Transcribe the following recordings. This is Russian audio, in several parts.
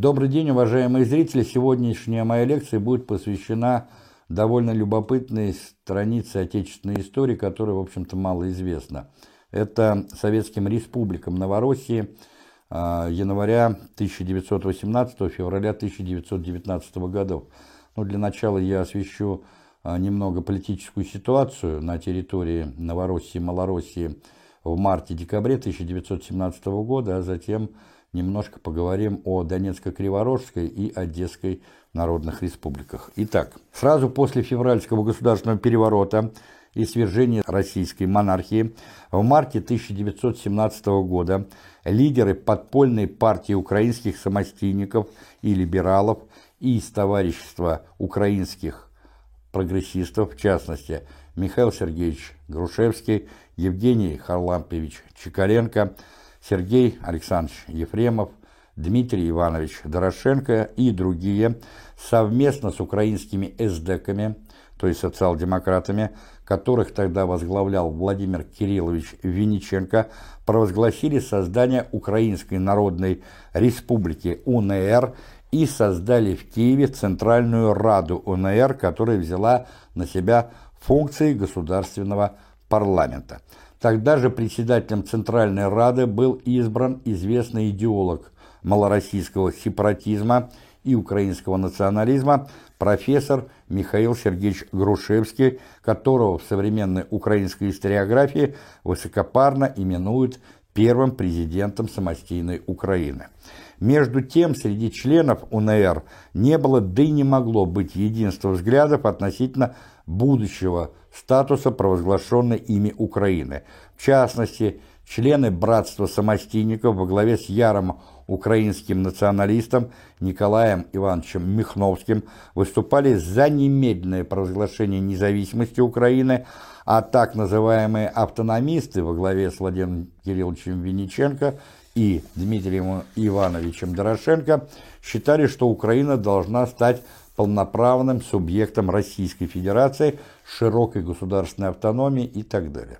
Добрый день, уважаемые зрители! Сегодняшняя моя лекция будет посвящена довольно любопытной странице отечественной истории, которая, в общем-то, мало известна. Это советским республикам Новороссии а, января 1918 февраля 1919 годов. Ну, для начала я освещу а, немного политическую ситуацию на территории Новороссии и Малороссии в марте-декабре 1917 года, а затем немножко поговорим о Донецко-Криворожской и Одесской народных республиках. Итак, сразу после февральского государственного переворота и свержения российской монархии в марте 1917 года лидеры подпольной партии украинских самостийников и либералов и из товарищества украинских прогрессистов, в частности, Михаил Сергеевич Грушевский, Евгений Харлампевич Чекаленко – Сергей Александрович Ефремов, Дмитрий Иванович Дорошенко и другие совместно с украинскими эсдеками, то есть социал-демократами, которых тогда возглавлял Владимир Кириллович Винниченко, провозгласили создание Украинской Народной Республики УНР и создали в Киеве Центральную Раду УНР, которая взяла на себя функции государственного парламента. Тогда же председателем Центральной Рады был избран известный идеолог малороссийского сепаратизма и украинского национализма профессор Михаил Сергеевич Грушевский, которого в современной украинской историографии высокопарно именуют первым президентом самостийной Украины. Между тем, среди членов УНР не было, да и не могло быть единства взглядов относительно будущего статуса провозглашенной ими Украины. В частности, члены братства самостийников во главе с ярым украинским националистом Николаем Ивановичем Михновским выступали за немедленное провозглашение независимости Украины, а так называемые автономисты во главе с Владимиром Кирилловичем Винниченко и Дмитрием Ивановичем Дорошенко считали, что Украина должна стать полноправным субъектом Российской Федерации, широкой государственной автономии и так далее.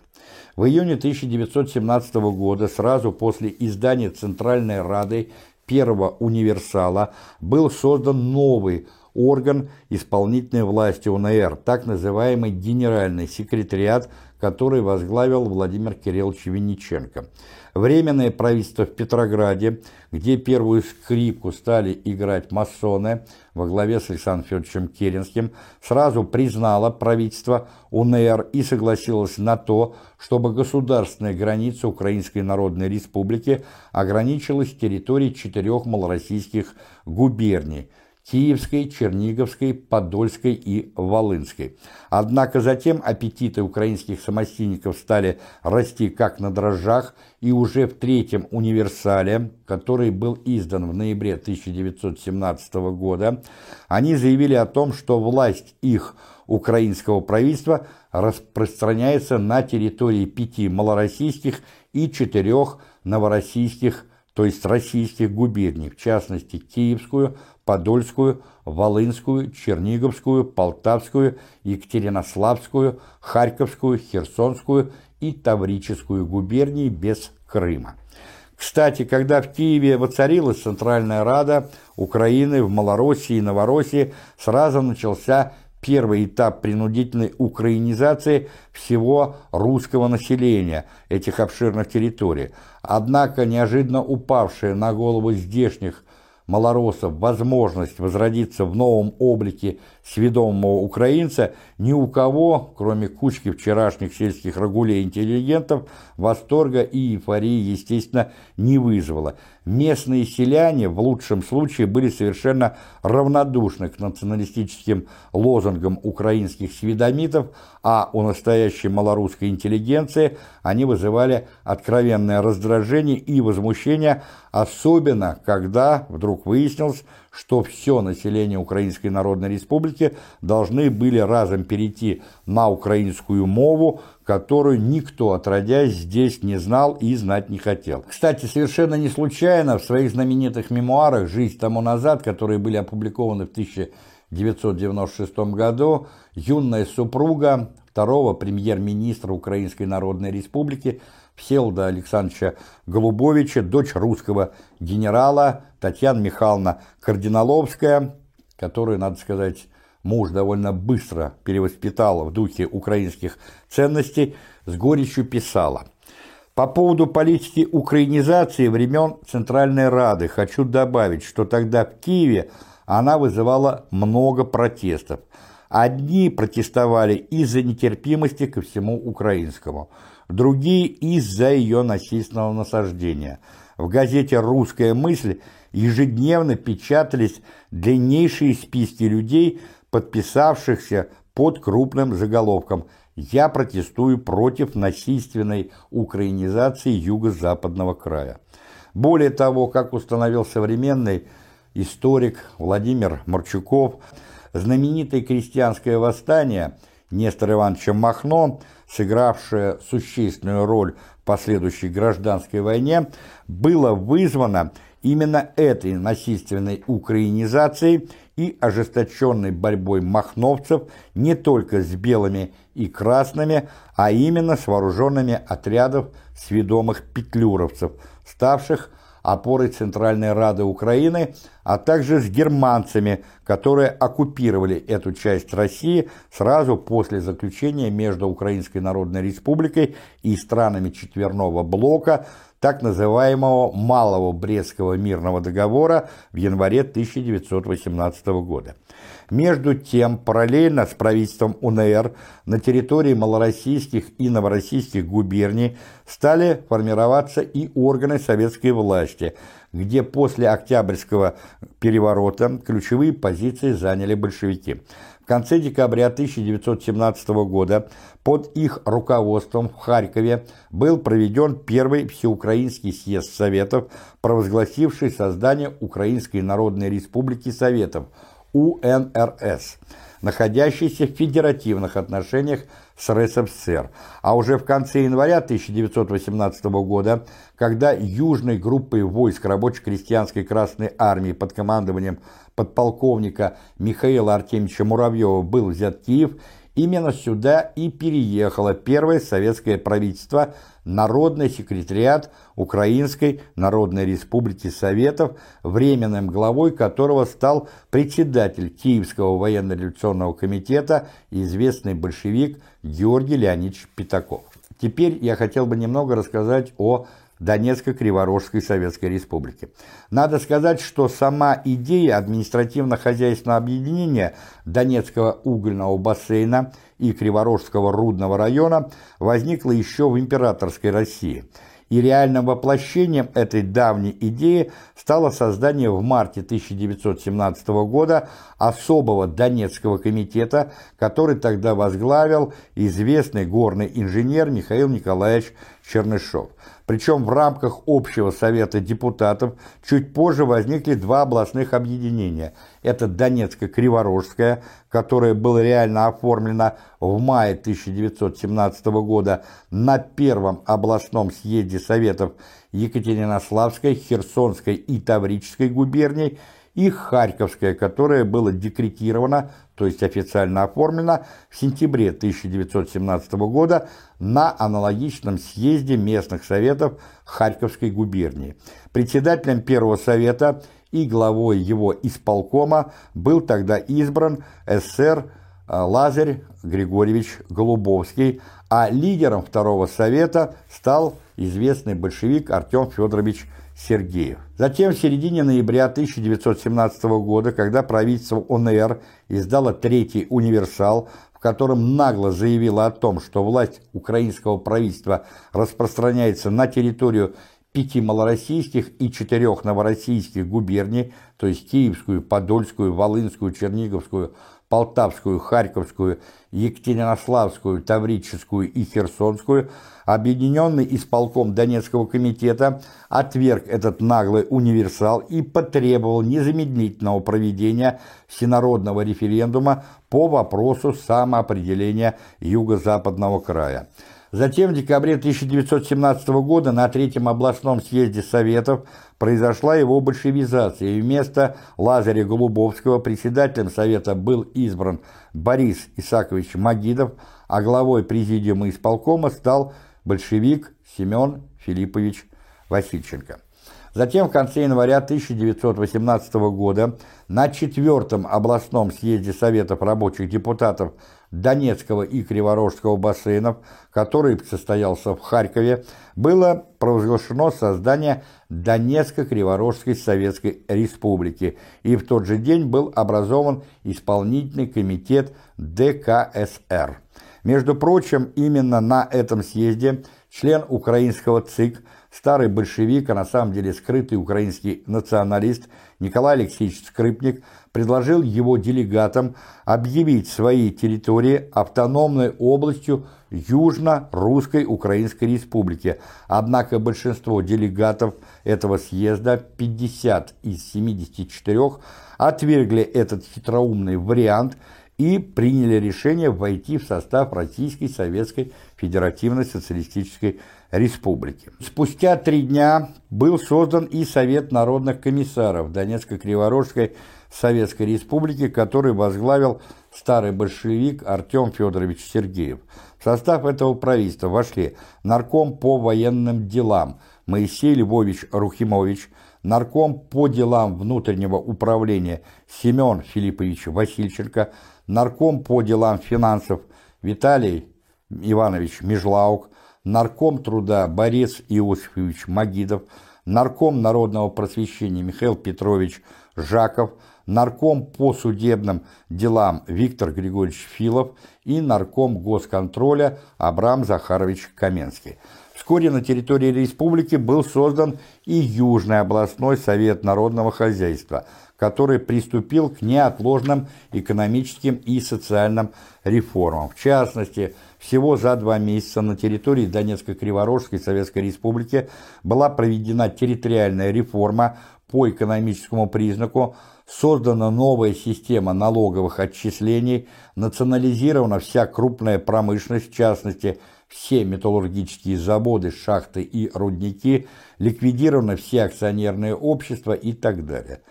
В июне 1917 года, сразу после издания Центральной Рады первого универсала, был создан новый орган исполнительной власти УНР, так называемый Генеральный секретариат, который возглавил Владимир Кириллович Винниченко. Временное правительство в Петрограде, где первую скрипку стали играть масоны во главе с Александром Федоровичем Керенским, сразу признало правительство УНР и согласилось на то, чтобы государственная граница Украинской Народной Республики ограничилась территорией четырех малороссийских губерний – Киевской, Черниговской, Подольской и Волынской. Однако затем аппетиты украинских самостийников стали расти как на дрожжах, и уже в третьем универсале, который был издан в ноябре 1917 года, они заявили о том, что власть их украинского правительства распространяется на территории пяти малороссийских и четырех новороссийских то есть российских губерний, в частности Киевскую, Подольскую, Волынскую, Черниговскую, Полтавскую, Екатеринославскую, Харьковскую, Херсонскую и Таврическую губернии без Крыма. Кстати, когда в Киеве воцарилась Центральная Рада Украины, в Малороссии и Новороссии сразу начался первый этап принудительной украинизации всего русского населения этих обширных территорий. Однако неожиданно упавшая на голову здешних малороссов возможность возродиться в новом облике сведомого украинца ни у кого, кроме кучки вчерашних сельских рагулей интеллигентов, восторга и эйфории, естественно, не вызвало. Местные селяне в лучшем случае были совершенно равнодушны к националистическим лозунгам украинских сведомитов, а у настоящей малорусской интеллигенции они вызывали откровенное раздражение и возмущение, особенно когда вдруг выяснилось, что все население Украинской Народной Республики должны были разом перейти на украинскую мову, которую никто, отродясь, здесь не знал и знать не хотел. Кстати, совершенно не случайно в своих знаменитых мемуарах «Жизнь тому назад», которые были опубликованы в 1900 1996 году юная супруга второго премьер-министра Украинской Народной Республики Всеволода Александровича Голубовича, дочь русского генерала Татьяна Михайловна Кардиналовская, которую, надо сказать, муж довольно быстро перевоспитала в духе украинских ценностей, с горечью писала. По поводу политики украинизации времен Центральной Рады хочу добавить, что тогда в Киеве она вызывала много протестов. Одни протестовали из-за нетерпимости ко всему украинскому, другие из-за ее насильственного насаждения. В газете «Русская мысль» ежедневно печатались длиннейшие списки людей, подписавшихся под крупным заголовком «Я протестую против насильственной украинизации юго-западного края». Более того, как установил современный историк Владимир Марчуков, знаменитое крестьянское восстание Нестора Ивановича Махно, сыгравшее существенную роль в последующей гражданской войне, было вызвано именно этой насильственной украинизацией и ожесточенной борьбой махновцев не только с белыми и красными, а именно с вооруженными отрядов сведомых петлюровцев, ставших опорой Центральной Рады Украины, а также с германцами, которые оккупировали эту часть России сразу после заключения между Украинской Народной Республикой и странами Четверного Блока так называемого Малого Брестского мирного договора в январе 1918 года. Между тем, параллельно с правительством УНР на территории малороссийских и новороссийских губерний стали формироваться и органы советской власти, где после Октябрьского переворота ключевые позиции заняли большевики. Конце декабря 1917 года под их руководством в Харькове был проведен первый всеукраинский съезд Советов, провозгласивший создание Украинской Народной Республики Советов – УНРС, находящийся в федеративных отношениях с РСФСР. А уже в конце января 1918 года, когда южной группой войск рабоче-крестьянской Красной Армии под командованием подполковника Михаила Артемьевича Муравьева был взят Киев, именно сюда и переехало первое советское правительство – Народный секретариат Украинской Народной Республики Советов, временным главой которого стал председатель Киевского военно-революционного комитета, известный большевик Георгий Леонидович Пятаков. Теперь я хотел бы немного рассказать о Донецко-Криворожской Советской Республики. Надо сказать, что сама идея административно-хозяйственного объединения Донецкого угольного бассейна и Криворожского рудного района возникла еще в императорской России – и реальным воплощением этой давней идеи стало создание в марте 1917 года особого Донецкого комитета, который тогда возглавил известный горный инженер Михаил Николаевич Чернышов. Причем в рамках общего совета депутатов чуть позже возникли два областных объединения. Это Донецко-Криворожское, которое было реально оформлено в мае 1917 года на первом областном съезде советов Екатеринославской, Херсонской и Таврической губерний, и Харьковское, которое было декретировано, то есть официально оформлено в сентябре 1917 года на аналогичном съезде местных советов Харьковской губернии. Председателем первого совета и главой его исполкома был тогда избран СССР а, Лазарь Григорьевич Голубовский, а лидером второго совета стал известный большевик Артем Федорович Сергеев. Затем в середине ноября 1917 года, когда правительство ОНР издало третий универсал, в котором нагло заявило о том, что власть украинского правительства распространяется на территорию пяти малороссийских и четырех новороссийских губерний, то есть Киевскую, Подольскую, Волынскую, Черниговскую, Полтавскую, Харьковскую, Екатеринославскую, Таврическую и Херсонскую, объединенный исполком Донецкого комитета отверг этот наглый универсал и потребовал незамедлительного проведения всенародного референдума по вопросу самоопределения юго-западного края. Затем в декабре 1917 года на Третьем областном съезде Советов произошла его большевизация, и вместо Лазаря Голубовского председателем Совета был избран Борис Исакович Магидов, а главой президиума исполкома стал большевик Семен Филиппович Васильченко. Затем в конце января 1918 года на четвертом областном съезде Советов рабочих депутатов Донецкого и Криворожского бассейнов, который состоялся в Харькове, было провозглашено создание Донецко-Криворожской Советской Республики, и в тот же день был образован исполнительный комитет ДКСР. Между прочим, именно на этом съезде член украинского ЦИК – старый большевик, а на самом деле скрытый украинский националист Николай Алексеевич Скрипник предложил его делегатам объявить свои территории автономной областью Южно-Русской Украинской Республики. Однако большинство делегатов этого съезда, 50 из 74, отвергли этот хитроумный вариант и приняли решение войти в состав Российской Советской Федеративной Социалистической республики. Спустя три дня был создан и Совет народных комиссаров Донецко-Криворожской Советской Республики, который возглавил старый большевик Артем Федорович Сергеев. В состав этого правительства вошли нарком по военным делам Моисей Львович Рухимович, нарком по делам внутреннего управления Семен Филиппович Васильченко, нарком по делам финансов Виталий Иванович Межлаук, нарком труда Борис Иосифович Магидов, нарком народного просвещения Михаил Петрович Жаков, нарком по судебным делам Виктор Григорьевич Филов и нарком госконтроля Абрам Захарович Каменский. Вскоре на территории республики был создан и Южный областной совет народного хозяйства, который приступил к неотложным экономическим и социальным реформам. В частности, всего за два месяца на территории Донецко-Криворожской Советской Республики была проведена территориальная реформа по экономическому признаку, создана новая система налоговых отчислений, национализирована вся крупная промышленность, в частности – все металлургические заводы, шахты и рудники, ликвидированы все акционерные общества и так далее.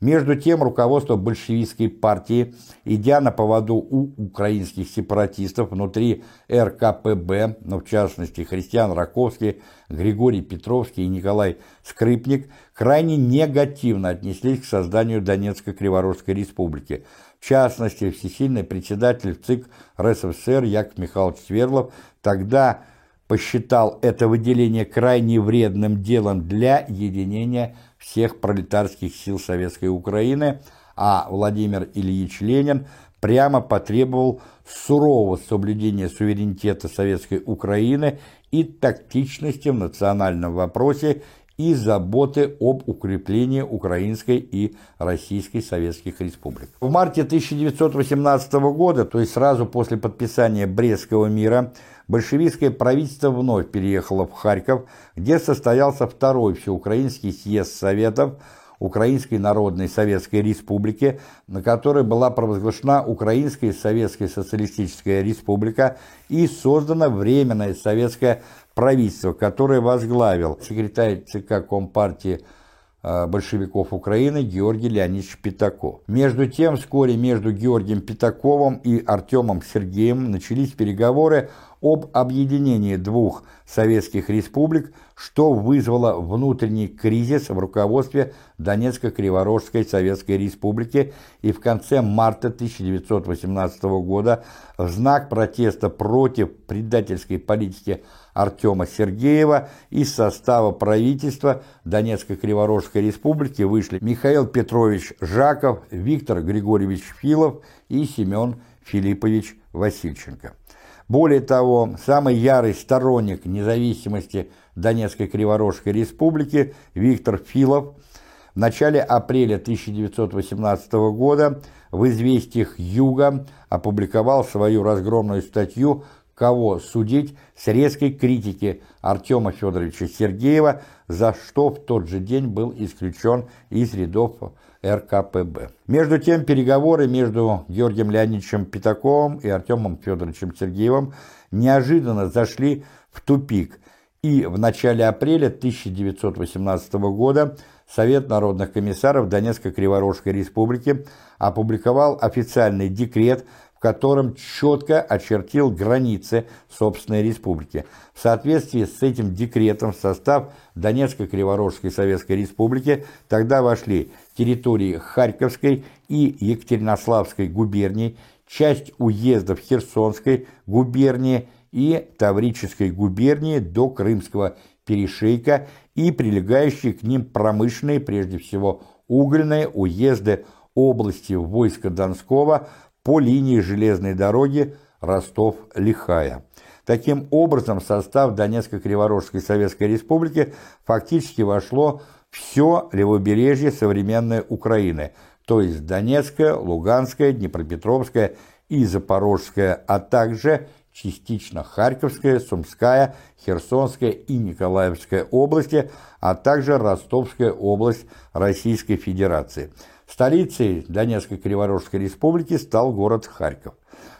Между тем, руководство большевистской партии, идя на поводу у украинских сепаратистов внутри РКПБ, ну, в частности, Христиан Раковский, Григорий Петровский и Николай Скрипник, крайне негативно отнеслись к созданию Донецко-Криворожской республики – в частности, всесильный председатель ЦИК РСФСР Яков Михайлович Свердлов тогда посчитал это выделение крайне вредным делом для единения всех пролетарских сил Советской Украины, а Владимир Ильич Ленин прямо потребовал сурового соблюдения суверенитета Советской Украины и тактичности в национальном вопросе и заботы об укреплении Украинской и Российской Советских Республик. В марте 1918 года, то есть сразу после подписания Брестского мира, большевистское правительство вновь переехало в Харьков, где состоялся второй всеукраинский съезд Советов Украинской Народной Советской Республики, на которой была провозглашена Украинская Советская Социалистическая Республика и создана Временная Советская правительство, которое возглавил секретарь ЦК Компартии э, большевиков Украины Георгий Леонидович Пятаков. Между тем, вскоре между Георгием Пятаковым и Артемом Сергеем начались переговоры об объединении двух советских республик, что вызвало внутренний кризис в руководстве Донецко-Криворожской Советской Республики и в конце марта 1918 года в знак протеста против предательской политики Артема Сергеева из состава правительства Донецко-Криворожской Республики вышли Михаил Петрович Жаков, Виктор Григорьевич Филов и Семен Филиппович Васильченко. Более того, самый ярый сторонник независимости Донецкой Криворожской Республики Виктор Филов в начале апреля 1918 года в «Известиях Юга» опубликовал свою разгромную статью «Кого судить?» с резкой критики Артема Федоровича Сергеева, за что в тот же день был исключен из рядов РКПБ. Между тем, переговоры между Георгием Леонидовичем Пятаковым и Артемом Федоровичем Сергеевым неожиданно зашли в тупик, и в начале апреля 1918 года Совет народных комиссаров Донецко-Криворожской республики опубликовал официальный декрет, в котором четко очертил границы собственной республики. В соответствии с этим декретом в состав Донецко-Криворожской Советской Республики тогда вошли территории Харьковской и Екатеринославской губерний, часть уездов Херсонской губернии и Таврической губернии до Крымского перешейка и прилегающие к ним промышленные, прежде всего угольные уезды области войска Донского по линии железной дороги Ростов-Лихая. Таким образом, в состав Донецко-Криворожской Советской Республики фактически вошло все левобережье современной Украины, то есть Донецкая, Луганская, Днепропетровская и Запорожская, а также частично Харьковская, Сумская, Херсонская и Николаевская области, а также Ростовская область Российской Федерации. Столицей Донецкой Криворожской республики стал город Харьков.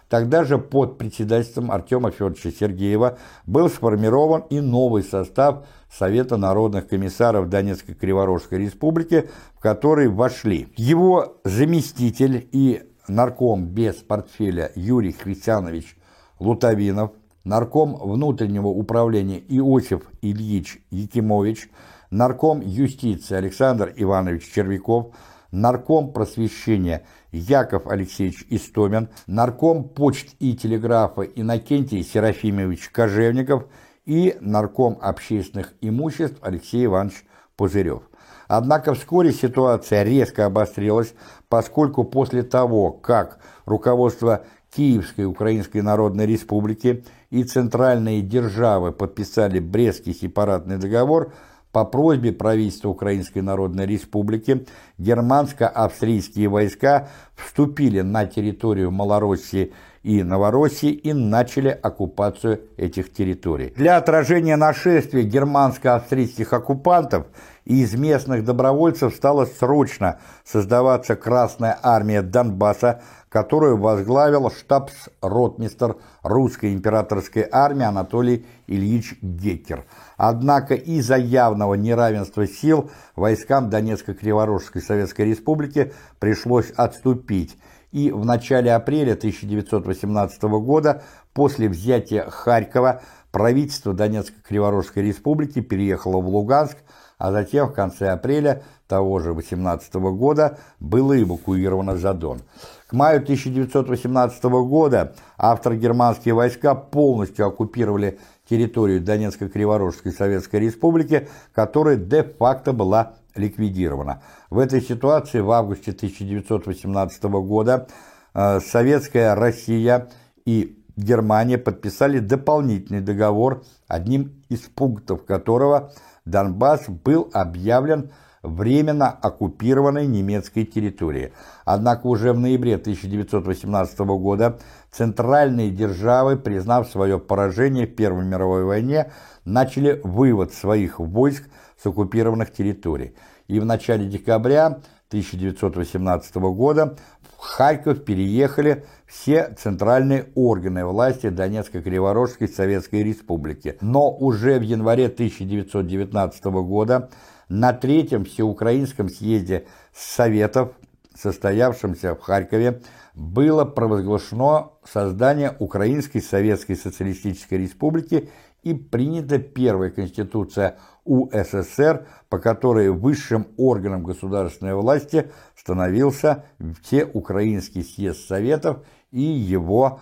Тогда же под председательством Артема Федоровича Сергеева был сформирован и новый состав Совета народных комиссаров Донецкой Криворожской республики, в который вошли его заместитель и нарком без портфеля Юрий Христианович Лутавинов, нарком внутреннего управления Иосиф Ильич Якимович, нарком юстиции Александр Иванович Червяков, нарком просвещения Яков Алексеевич Истомин, нарком почт и телеграфа Иннокентий Серафимович Кожевников и нарком общественных имуществ Алексей Иванович Пузырев. Однако вскоре ситуация резко обострилась, поскольку после того, как руководство Киевской Украинской Народной Республики и центральные державы подписали Брестский сепаратный договор – по просьбе правительства Украинской Народной Республики германско-австрийские войска вступили на территорию Малороссии и Новороссии и начали оккупацию этих территорий. Для отражения нашествия германско-австрийских оккупантов из местных добровольцев стала срочно создаваться Красная армия Донбасса, которую возглавил штабс-ротмистр русской императорской армии Анатолий Ильич Геккер. Однако из-за явного неравенства сил войскам Донецко-Криворожской Советской Республики пришлось отступить, и в начале апреля 1918 года после взятия Харькова правительство Донецко-Криворожской Республики переехало в Луганск, а затем в конце апреля того же 18 года было эвакуировано за Дон. К маю 1918 года австро-германские войска полностью оккупировали территорию Донецко-Криворожской Советской Республики, которая де-факто была ликвидирована. В этой ситуации в августе 1918 года э, Советская Россия и Германия подписали дополнительный договор, одним из пунктов которого Донбасс был объявлен временно оккупированной немецкой территории. Однако уже в ноябре 1918 года центральные державы, признав свое поражение в Первой мировой войне, начали вывод своих войск с оккупированных территорий. И в начале декабря 1918 года в Харьков переехали все центральные органы власти Донецко-Криворожской Советской Республики. Но уже в январе 1919 года на третьем всеукраинском съезде Советов, состоявшемся в Харькове, было провозглашено создание Украинской Советской Социалистической Республики и принята первая конституция УССР, по которой высшим органом государственной власти становился Всеукраинский съезд Советов и его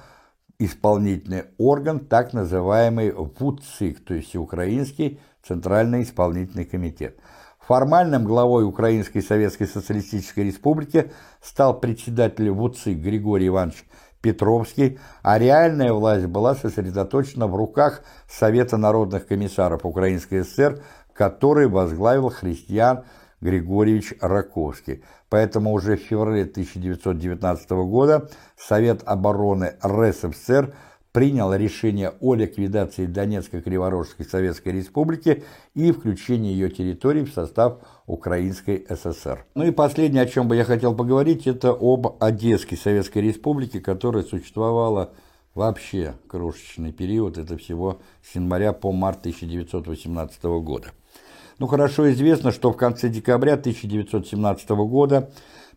исполнительный орган, так называемый ВУЦИК, то есть Всеукраинский Центральный исполнительный комитет. Формальным главой Украинской Советской Социалистической Республики стал председатель ВУЦИК Григорий Иванович Петровский, а реальная власть была сосредоточена в руках Совета народных комиссаров Украинской ССР, который возглавил христиан Григорьевич Раковский. Поэтому уже в феврале 1919 года Совет обороны РСФСР принял решение о ликвидации Донецкой Криворожской Советской Республики и включении ее территорий в состав Украинской ССР. Ну и последнее, о чем бы я хотел поговорить, это об Одесской Советской Республике, которая существовала вообще крошечный период, это всего с января по март 1918 года. Ну, хорошо известно, что в конце декабря 1917 года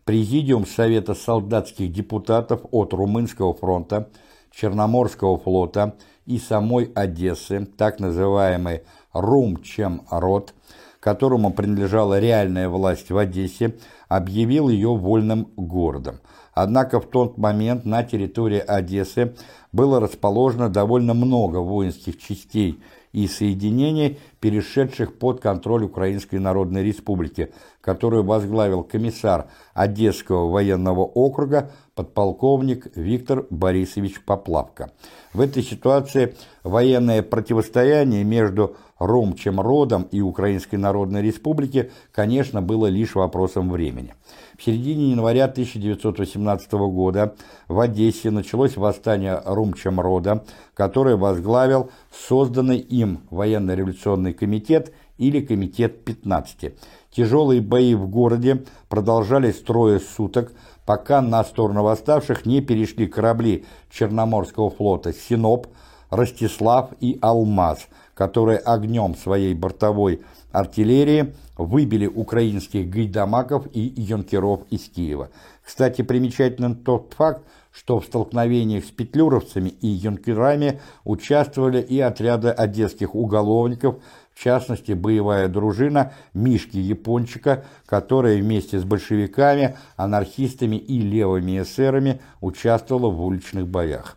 Президиум Совета солдатских депутатов от Румынского фронта, Черноморского флота и самой Одессы, так называемый Румчемрод, которому принадлежала реальная власть в Одессе, объявил ее вольным городом. Однако в тот момент на территории Одессы было расположено довольно много воинских частей и соединений, перешедших под контроль Украинской Народной Республики, которую возглавил комиссар Одесского военного округа подполковник Виктор Борисович Поплавко. В этой ситуации военное противостояние между Ромчем Родом и Украинской Народной Республики, конечно, было лишь вопросом времени. В середине января 1918 года в Одессе началось восстание Румчем Рода, которое возглавил созданный им военно-революционный комитет или комитет 15. Тяжелые бои в городе продолжались трое суток, пока на сторону восставших не перешли корабли Черноморского флота «Синоп», «Ростислав» и «Алмаз», которые огнем своей бортовой артиллерии выбили украинских гайдамаков и юнкеров из Киева. Кстати, примечателен тот факт, что в столкновениях с петлюровцами и юнкерами участвовали и отряды одесских уголовников, в частности, боевая дружина Мишки Япончика, которая вместе с большевиками, анархистами и левыми эсерами участвовала в уличных боях.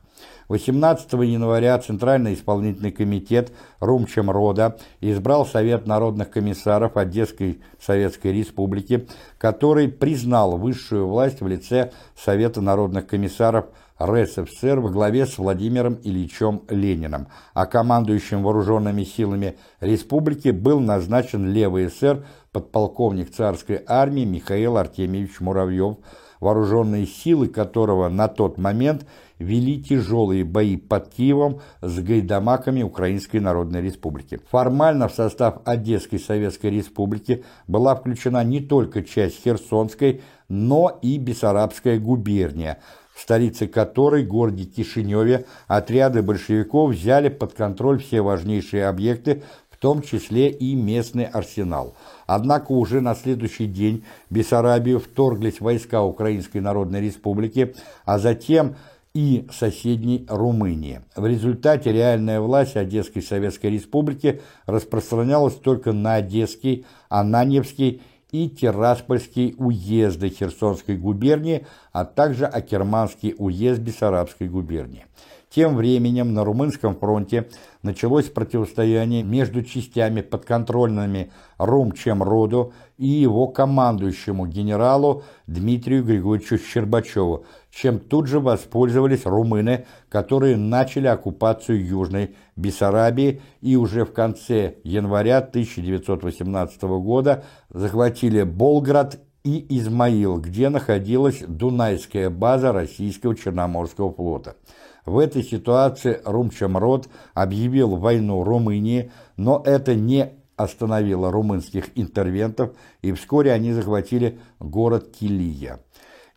18 января Центральный исполнительный комитет Румчемрода избрал Совет народных комиссаров Одесской Советской Республики, который признал высшую власть в лице Совета народных комиссаров РСФСР во главе с Владимиром Ильичем Лениным, а командующим вооруженными силами республики был назначен левый эсер подполковник царской армии Михаил Артемьевич Муравьев, вооруженные силы которого на тот момент вели тяжелые бои под Киевом с гайдамаками Украинской Народной Республики. Формально в состав Одесской Советской Республики была включена не только часть Херсонской, но и Бессарабская губерния, в столице которой, городе Кишиневе, отряды большевиков взяли под контроль все важнейшие объекты, в том числе и местный арсенал. Однако уже на следующий день в Бессарабию вторглись войска Украинской Народной Республики, а затем – и соседней Румынии. В результате реальная власть Одесской Советской Республики распространялась только на Одесский, Ананьевский и Тираспольский уезды Херсонской губернии, а также Акерманский уезд Бессарабской губернии. Тем временем на Румынском фронте началось противостояние между частями подконтрольными Румчем-Роду и его командующему генералу Дмитрию Григорьевичу Щербачеву, чем тут же воспользовались румыны, которые начали оккупацию Южной Бессарабии и уже в конце января 1918 года захватили Болград и Измаил, где находилась Дунайская база российского Черноморского флота. В этой ситуации Румчамрод объявил войну Румынии, но это не остановило румынских интервентов, и вскоре они захватили город Килия.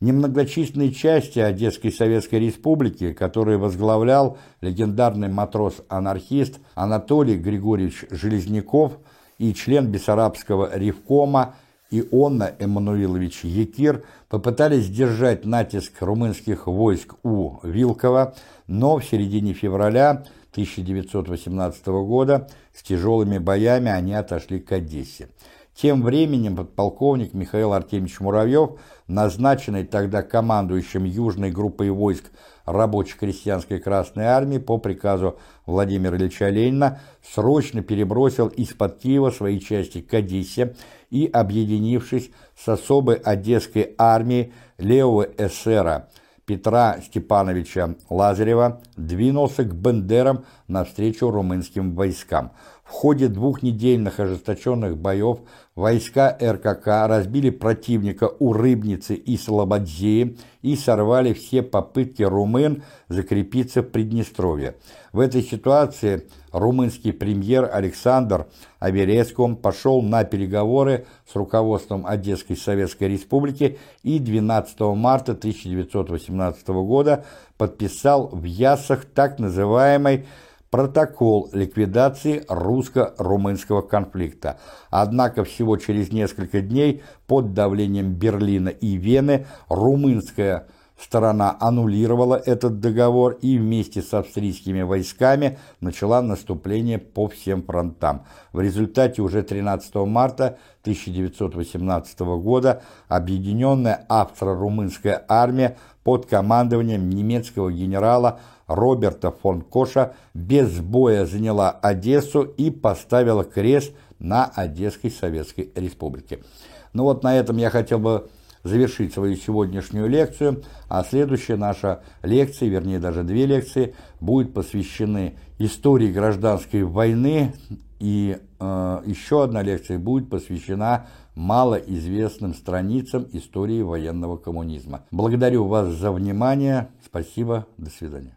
Немногочисленные части Одесской Советской Республики, которые возглавлял легендарный матрос-анархист Анатолий Григорьевич Железняков и член Бессарабского ревкома Ионна Эммануилович Якир попытались сдержать натиск румынских войск у Вилкова, но в середине февраля 1918 года с тяжелыми боями они отошли к Одессе. Тем временем подполковник Михаил Артемьевич Муравьев, назначенный тогда командующим Южной группой войск рабоче-крестьянской Красной Армии по приказу Владимира Ильича Ленина, срочно перебросил из-под Киева свои части к Одессе и, объединившись с особой Одесской армией левого эсера Петра Степановича Лазарева, двинулся к Бендерам навстречу румынским войскам. В ходе двухнедельных ожесточенных боев войска РКК разбили противника у Рыбницы и Слободзеи и сорвали все попытки румын закрепиться в Приднестровье. В этой ситуации румынский премьер Александр Аверецком пошел на переговоры с руководством Одесской Советской Республики и 12 марта 1918 года подписал в Ясах так называемый протокол ликвидации русско-румынского конфликта. Однако всего через несколько дней под давлением Берлина и Вены румынская сторона аннулировала этот договор и вместе с австрийскими войсками начала наступление по всем фронтам. В результате уже 13 марта 1918 года объединенная австро-румынская армия под командованием немецкого генерала Роберта фон Коша без боя заняла Одессу и поставила крест на Одесской Советской Республике. Ну вот на этом я хотел бы завершить свою сегодняшнюю лекцию, а следующая наша лекция, вернее даже две лекции, будут посвящены истории гражданской войны, и э, еще одна лекция будет посвящена малоизвестным страницам истории военного коммунизма. Благодарю вас за внимание, спасибо, до свидания.